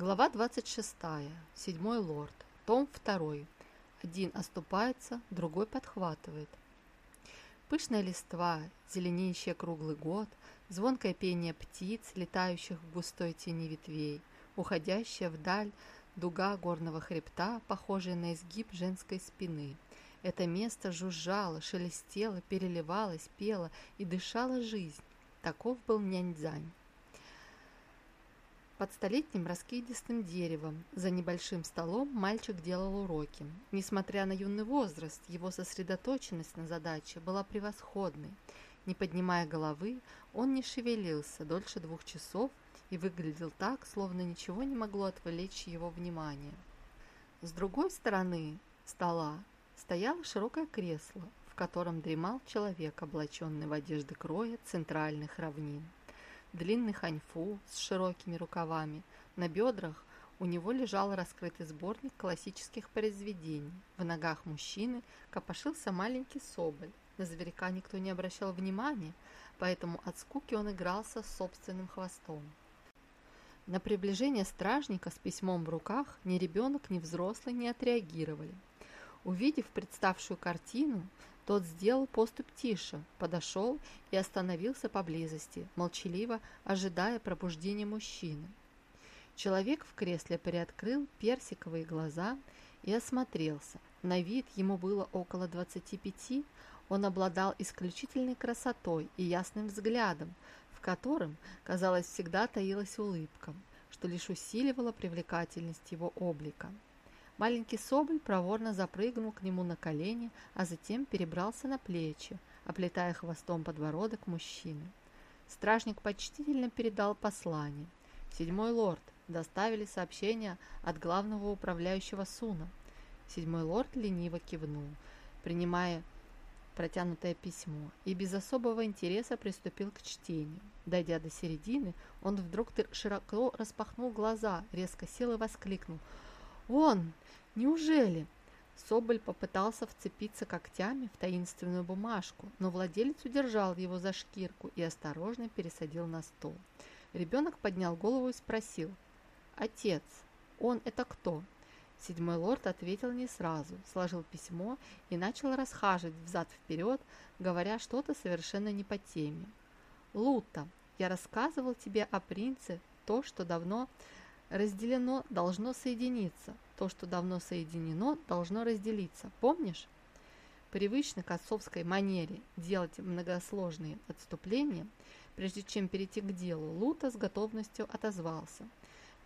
Глава 26. Седьмой лорд. Том 2. Один оступается, другой подхватывает. Пышная листва, зеленеющая круглый год, звонкое пение птиц, летающих в густой тени ветвей, уходящая вдаль дуга горного хребта, похожая на изгиб женской спины. Это место жужжало, шелестело, переливалось, пело и дышало жизнь. Таков был Няньцзань. Под столетним раскидистым деревом за небольшим столом мальчик делал уроки. Несмотря на юный возраст, его сосредоточенность на задаче была превосходной. Не поднимая головы, он не шевелился дольше двух часов и выглядел так, словно ничего не могло отвлечь его внимание. С другой стороны стола стояло широкое кресло, в котором дремал человек, облаченный в одежды кроя центральных равнин длинный ханьфу с широкими рукавами. На бедрах у него лежал раскрытый сборник классических произведений. В ногах мужчины копошился маленький соболь. На зверька никто не обращал внимания, поэтому от скуки он игрался с собственным хвостом. На приближение стражника с письмом в руках ни ребенок, ни взрослый не отреагировали. Увидев представшую картину, тот сделал поступ тише, подошел и остановился поблизости, молчаливо ожидая пробуждения мужчины. Человек в кресле приоткрыл персиковые глаза и осмотрелся. На вид ему было около 25, он обладал исключительной красотой и ясным взглядом, в котором, казалось, всегда таилась улыбка, что лишь усиливало привлекательность его облика. Маленький соболь проворно запрыгнул к нему на колени, а затем перебрался на плечи, оплетая хвостом подбородок мужчины. Стражник почтительно передал послание. Седьмой лорд доставили сообщение от главного управляющего Суна. Седьмой лорд лениво кивнул, принимая протянутое письмо, и без особого интереса приступил к чтению. Дойдя до середины, он вдруг широко распахнул глаза, резко сел и воскликнул «Он! Неужели? Соболь попытался вцепиться когтями в таинственную бумажку, но владелец удержал его за шкирку и осторожно пересадил на стол. Ребенок поднял голову и спросил. «Отец, он это кто?» Седьмой лорд ответил не сразу, сложил письмо и начал расхаживать взад-вперед, говоря что-то совершенно не по теме. «Лута, я рассказывал тебе о принце, то, что давно разделено, должно соединиться. То, что давно соединено, должно разделиться. Помнишь? Привычно к отцовской манере делать многосложные отступления, прежде чем перейти к делу, Лута с готовностью отозвался.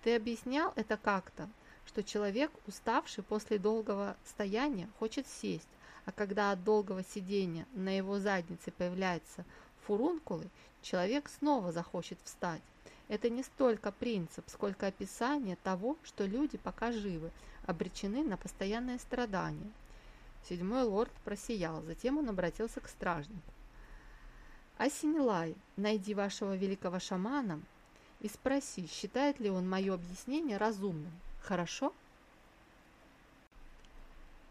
Ты объяснял это как-то, что человек, уставший после долгого стояния, хочет сесть, а когда от долгого сидения на его заднице появляются фурункулы, человек снова захочет встать. Это не столько принцип, сколько описание того, что люди, пока живы, обречены на постоянное страдание. Седьмой лорд просиял, затем он обратился к стражнику. «Асинилай, найди вашего великого шамана и спроси, считает ли он мое объяснение разумным. Хорошо?»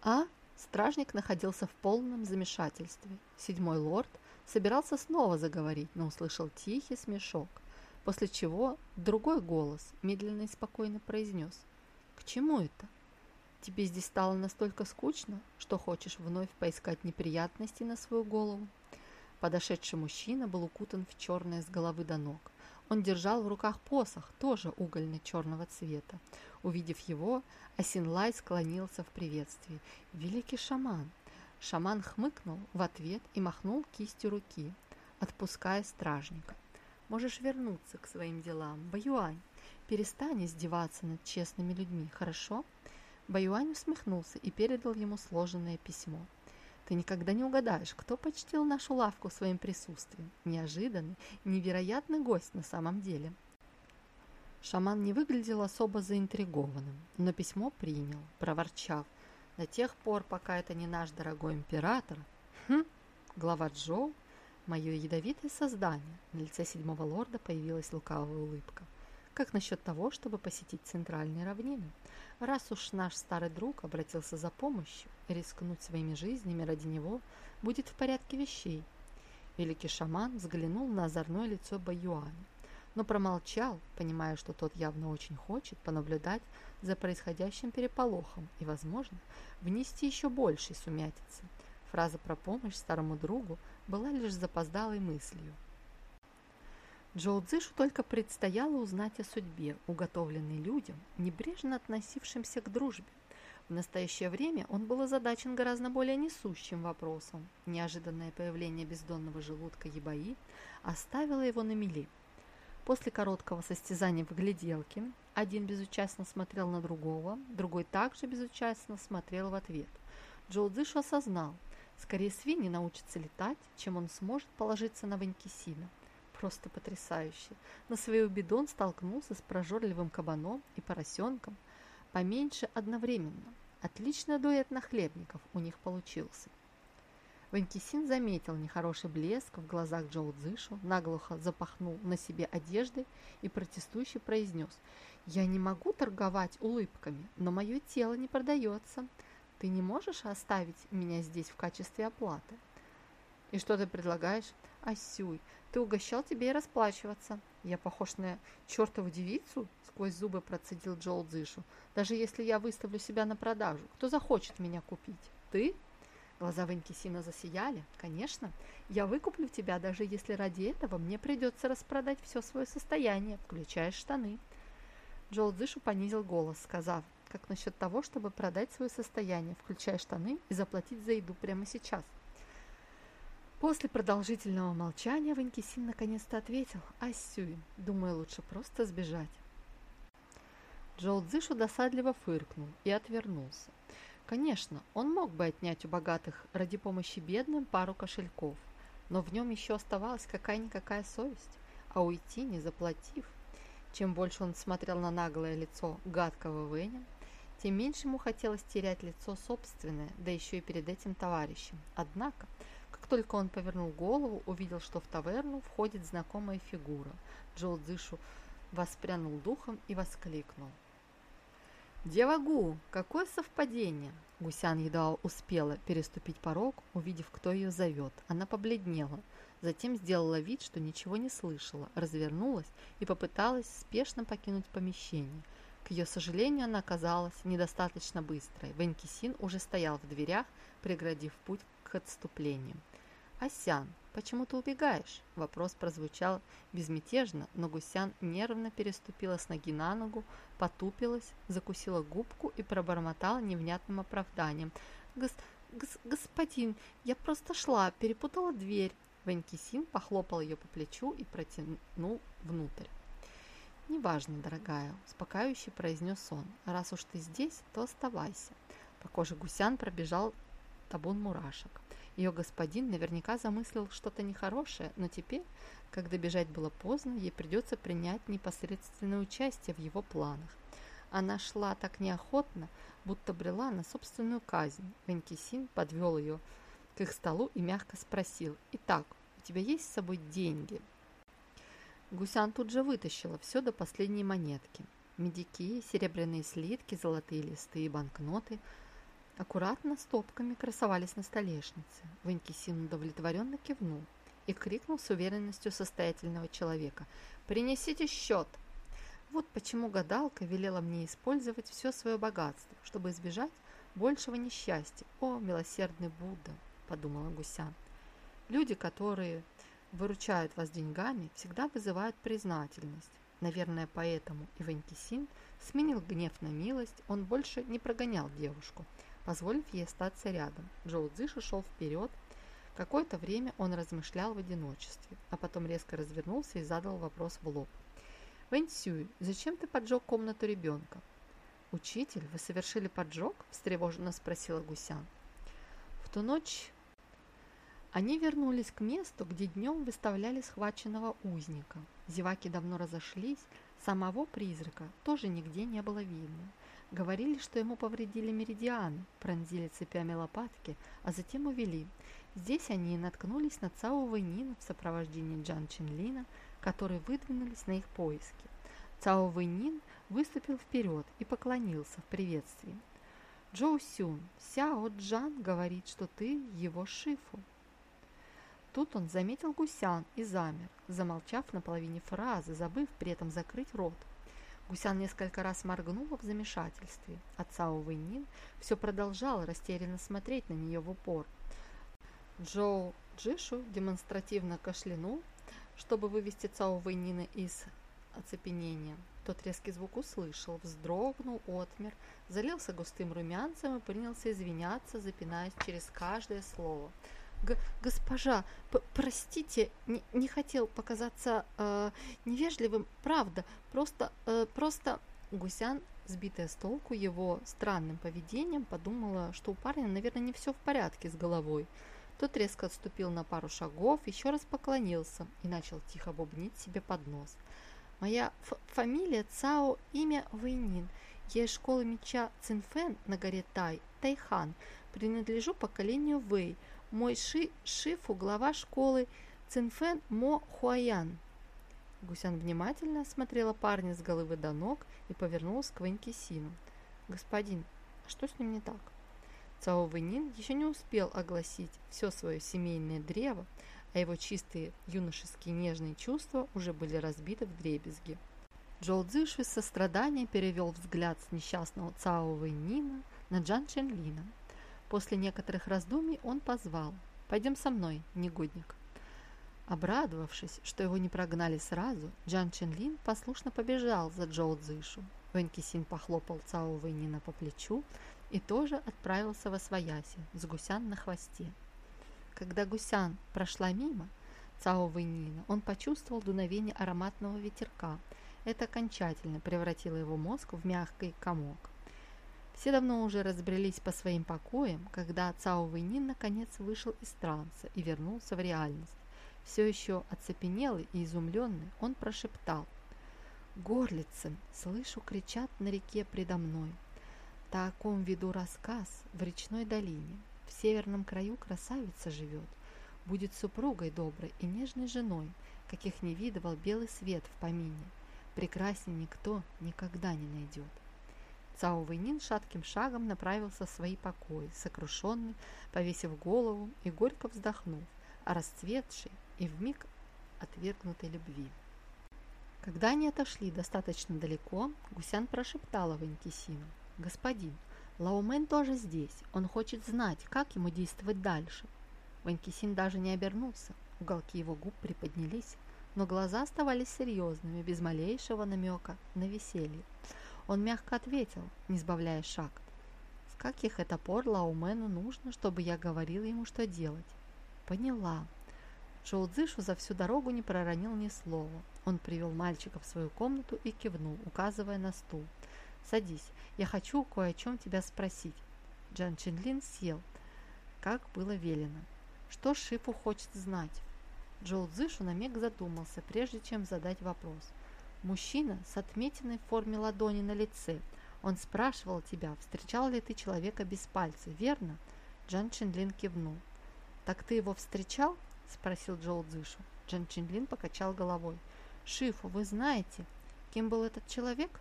А стражник находился в полном замешательстве. Седьмой лорд собирался снова заговорить, но услышал тихий смешок после чего другой голос медленно и спокойно произнес. «К чему это? Тебе здесь стало настолько скучно, что хочешь вновь поискать неприятности на свою голову?» Подошедший мужчина был укутан в черное с головы до ног. Он держал в руках посох, тоже угольно-черного цвета. Увидев его, Асинлай склонился в приветствии. «Великий шаман!» Шаман хмыкнул в ответ и махнул кистью руки, отпуская стражника. Можешь вернуться к своим делам. Баюань, перестань издеваться над честными людьми, хорошо?» Баюань усмехнулся и передал ему сложенное письмо. «Ты никогда не угадаешь, кто почтил нашу лавку своим присутствием. Неожиданный, невероятный гость на самом деле». Шаман не выглядел особо заинтригованным, но письмо принял, проворчав. «До тех пор, пока это не наш дорогой император...» «Хм, глава Джоу Мое ядовитое создание. На лице седьмого лорда появилась лукавая улыбка. Как насчет того, чтобы посетить центральные равнины? Раз уж наш старый друг обратился за помощью, рискнуть своими жизнями ради него будет в порядке вещей. Великий шаман взглянул на озорное лицо Баюаня. но промолчал, понимая, что тот явно очень хочет понаблюдать за происходящим переполохом и, возможно, внести еще большей сумятицы. Фраза про помощь старому другу была лишь запоздалой мыслью. Джоу Цзышу только предстояло узнать о судьбе, уготовленной людям, небрежно относившимся к дружбе. В настоящее время он был озадачен гораздо более несущим вопросом. Неожиданное появление бездонного желудка Ебаи оставило его на мели. После короткого состязания в гляделке один безучастно смотрел на другого, другой также безучастно смотрел в ответ. Джоу Цзышу осознал, скорее свиньи научатся летать, чем он сможет положиться на Ванькисина просто потрясающе. На свою беду он столкнулся с прожорливым кабаном и поросенком, поменьше одновременно. Отличный дуэт нахлебников у них получился. Ванькисин заметил нехороший блеск в глазах Джоу Цзышу, наглухо запахнул на себе одеждой и протестующе произнес «Я не могу торговать улыбками, но мое тело не продается. Ты не можешь оставить меня здесь в качестве оплаты?» «И что ты предлагаешь?» «Асюй, ты угощал тебе и расплачиваться. Я похож на чертову девицу?» Сквозь зубы процедил Джоул Дзышу. «Даже если я выставлю себя на продажу, кто захочет меня купить? Ты?» Глаза Ванькисина засияли. «Конечно, я выкуплю тебя, даже если ради этого мне придется распродать все свое состояние, включая штаны». Джоул Дзышу понизил голос, сказав, как насчет того, чтобы продать свое состояние, включая штаны, и заплатить за еду прямо сейчас – После продолжительного молчания Ванькисин наконец-то ответил «Асюй, думаю, лучше просто сбежать». Джоу Цзышу досадливо фыркнул и отвернулся. Конечно, он мог бы отнять у богатых ради помощи бедным пару кошельков, но в нем еще оставалась какая-никакая совесть, а уйти не заплатив. Чем больше он смотрел на наглое лицо гадкого Вэня, тем меньше ему хотелось терять лицо собственное, да еще и перед этим товарищем. Однако только он повернул голову, увидел, что в таверну входит знакомая фигура. Джоу Дзышу воспрянул духом и воскликнул. «Девагу, какое совпадение!» Гусян едва успела переступить порог, увидев, кто ее зовет. Она побледнела, затем сделала вид, что ничего не слышала, развернулась и попыталась спешно покинуть помещение. Ее сожалению, она оказалась недостаточно быстрой. Венкисин уже стоял в дверях, преградив путь к отступлению. «Асян, почему ты убегаешь?» Вопрос прозвучал безмятежно, но Гусян нервно переступила с ноги на ногу, потупилась, закусила губку и пробормотала невнятным оправданием. «Гос... Гос... господин, я просто шла, перепутала дверь». Ванькисин похлопал ее по плечу и протянул внутрь. «Неважно, дорогая», – успокаивающе произнес он. «Раз уж ты здесь, то оставайся». По коже гусян пробежал табун мурашек. Ее господин наверняка замыслил что-то нехорошее, но теперь, когда бежать было поздно, ей придется принять непосредственное участие в его планах. Она шла так неохотно, будто брела на собственную казнь. Венкисин подвел ее к их столу и мягко спросил, «Итак, у тебя есть с собой деньги?» Гусян тут же вытащила все до последней монетки. Медики, серебряные слитки, золотые листы и банкноты – аккуратно стопками красовались на столешнице. Ванькисин удовлетворенно кивнул и крикнул с уверенностью состоятельного человека «Принесите счет!» Вот почему гадалка велела мне использовать все свое богатство, чтобы избежать большего несчастья. О, милосердный Будда, подумала Гусян. Люди, которые выручают вас деньгами, всегда вызывают признательность. Наверное, поэтому Иванькисин сменил гнев на милость, он больше не прогонял девушку, позволив ей остаться рядом. Джоу Цзиши шел вперед. Какое-то время он размышлял в одиночестве, а потом резко развернулся и задал вопрос в лоб. «Вэнь зачем ты поджег комнату ребенка?» «Учитель, вы совершили поджог?» – встревоженно спросила Гусян. В ту ночь они вернулись к месту, где днем выставляли схваченного узника. Зеваки давно разошлись, самого призрака тоже нигде не было видно. Говорили, что ему повредили меридианы, пронзили цепями лопатки, а затем увели. Здесь они и наткнулись на Цао Вэнина в сопровождении Джан Чинлина, которые выдвинулись на их поиски. Цао Вэнин выступил вперед и поклонился в приветствии. «Джоу Сюн, Сяо Джан говорит, что ты его шифу». Тут он заметил гусян и замер, замолчав на половине фразы, забыв при этом закрыть рот. Гусян несколько раз моргнула в замешательстве, а Цао Вэйнин все продолжал растерянно смотреть на нее в упор. Джоу Джишу демонстративно кашлянул, чтобы вывести Цао Вэйнина из оцепенения. Тот резкий звук услышал, вздрогнул, отмер, залился густым румянцем и принялся извиняться, запинаясь через каждое слово. Г «Госпожа, простите, не, хотел показаться э, невежливым, правда, просто, э, просто...» Гусян, сбитая с толку его странным поведением, подумала, что у парня, наверное, не все в порядке с головой. Тот резко отступил на пару шагов, еще раз поклонился и начал тихо бубнить себе под нос – Моя фамилия Цао, имя Вэйнин. Я из школы меча Цинфэн на горе Тай, Тайхан. Принадлежу поколению Вэй. Мой ши, Шифу, глава школы Цинфэн Мо Хуаян. Гусян внимательно осмотрела парня с головы до ног и повернулась к Вэнькисину. «Господин, а что с ним не так?» Цао Вэнин еще не успел огласить все свое семейное древо, а его чистые юношеские нежные чувства уже были разбиты в дребезги. Джоу Цзыши с состраданием перевел взгляд с несчастного Цао Вэйнина на Джан Ченлина. После некоторых раздумий он позвал «Пойдем со мной, негодник». Обрадовавшись, что его не прогнали сразу, Джан Ченлин послушно побежал за Джоу Цзышу. Вэнь Кисин похлопал Цао Вэйнина по плечу и тоже отправился во свояси с гусян на хвосте. Когда Гусян прошла мимо Цао Вэньнина, он почувствовал дуновение ароматного ветерка. Это окончательно превратило его мозг в мягкий комок. Все давно уже разбрелись по своим покоям, когда Цао Вэньнин наконец вышел из транса и вернулся в реальность. Все еще оцепенелый и изумленный, он прошептал. «Горлицы! Слышу, кричат на реке предо мной. Таком веду рассказ в речной долине. В северном краю красавица живет, будет супругой доброй и нежной женой, каких не видывал белый свет в помине. Прекрасней никто никогда не найдет. Цао Вэйнин шатким шагом направился в свои покои, сокрушенный, повесив голову и горько вздохнув о расцветшей и вмиг отвергнутой любви. Когда они отошли достаточно далеко, Гусян прошептала Ванькисину. «Господин, Лаумен тоже здесь. Он хочет знать, как ему действовать дальше. Ванькисин даже не обернулся. Уголки его губ приподнялись, но глаза оставались серьезными, без малейшего намека на веселье. Он мягко ответил, не сбавляя шаг. «С каких это пор Лаумену нужно, чтобы я говорил ему, что делать?» «Поняла». Джоу Цзышу за всю дорогу не проронил ни слова. Он привел мальчика в свою комнату и кивнул, указывая на стул. Садись, я хочу кое о чем тебя спросить. Джан Чинлин сел, как было велено. Что Шифу хочет знать? Джоу Цзышу на миг задумался, прежде чем задать вопрос. Мужчина с отметиной в форме ладони на лице. Он спрашивал тебя, встречал ли ты человека без пальца, верно? Джан Чинлин кивнул. «Так ты его встречал?» – спросил Джоу Цзышу. Джан Чинлин покачал головой. «Шифу, вы знаете, кем был этот человек?»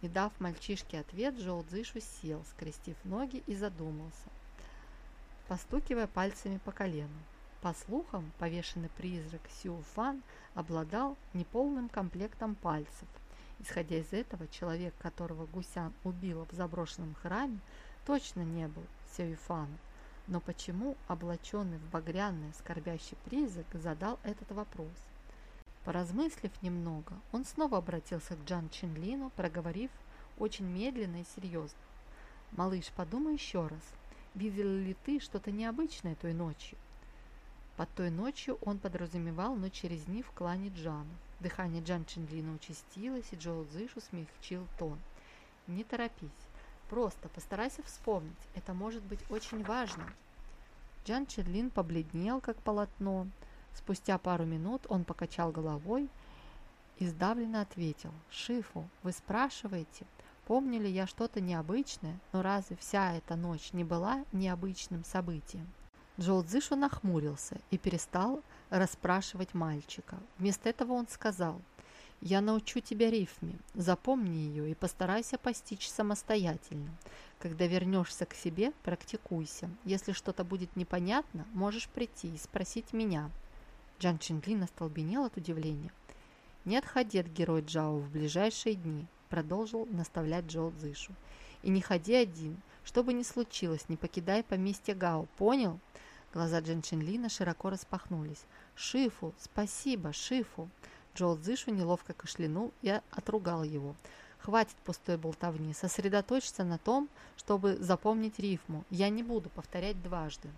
И дав мальчишке ответ, Джоу Цзышу сел, скрестив ноги и задумался, постукивая пальцами по колену. По слухам, повешенный призрак Сю Фан обладал неполным комплектом пальцев. Исходя из этого, человек, которого Гусян убила в заброшенном храме, точно не был Сю Фаном. Но почему облаченный в багряный скорбящий призрак задал этот вопрос? Поразмыслив немного, он снова обратился к Джан Чинлину, проговорив очень медленно и серьезно. «Малыш, подумай еще раз. Видел ли ты что-то необычное той ночью?» Под той ночью он подразумевал ночь через дни в клане Джану. Дыхание Джан Чинлина участилось, и Джоу Цзышу смягчил тон. «Не торопись. Просто постарайся вспомнить. Это может быть очень важно». Джан Чинлин побледнел, как полотно, Спустя пару минут он покачал головой и сдавленно ответил. «Шифу, вы спрашиваете, помню ли я что-то необычное, но разве вся эта ночь не была необычным событием?» Джоу Цзышу нахмурился и перестал расспрашивать мальчика. Вместо этого он сказал, Я научу тебя рифме. Запомни ее и постарайся постичь самостоятельно. Когда вернешься к себе, практикуйся. Если что-то будет непонятно, можешь прийти и спросить меня». Джан Чинлин остолбенел от удивления. «Не отходи от героя Джао в ближайшие дни», продолжил наставлять Джоу Цзышу. «И не ходи один. Что бы ни случилось, не покидай поместье Гао. Понял?» Глаза Джан Чинлина широко распахнулись. «Шифу! Спасибо, Шифу!» Джоу Цзышу неловко кашлянул и отругал его. «Хватит пустой болтовни. Сосредоточься на том, чтобы запомнить рифму. Я не буду повторять дважды».